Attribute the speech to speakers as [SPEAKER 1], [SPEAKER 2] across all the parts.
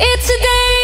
[SPEAKER 1] It's a day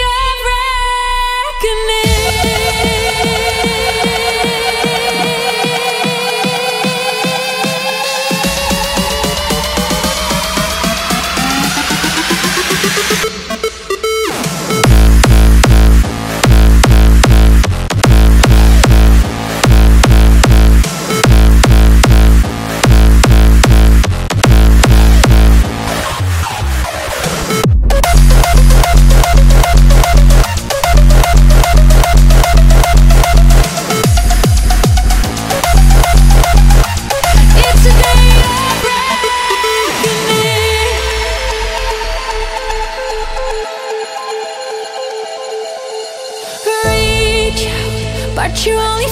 [SPEAKER 1] but you only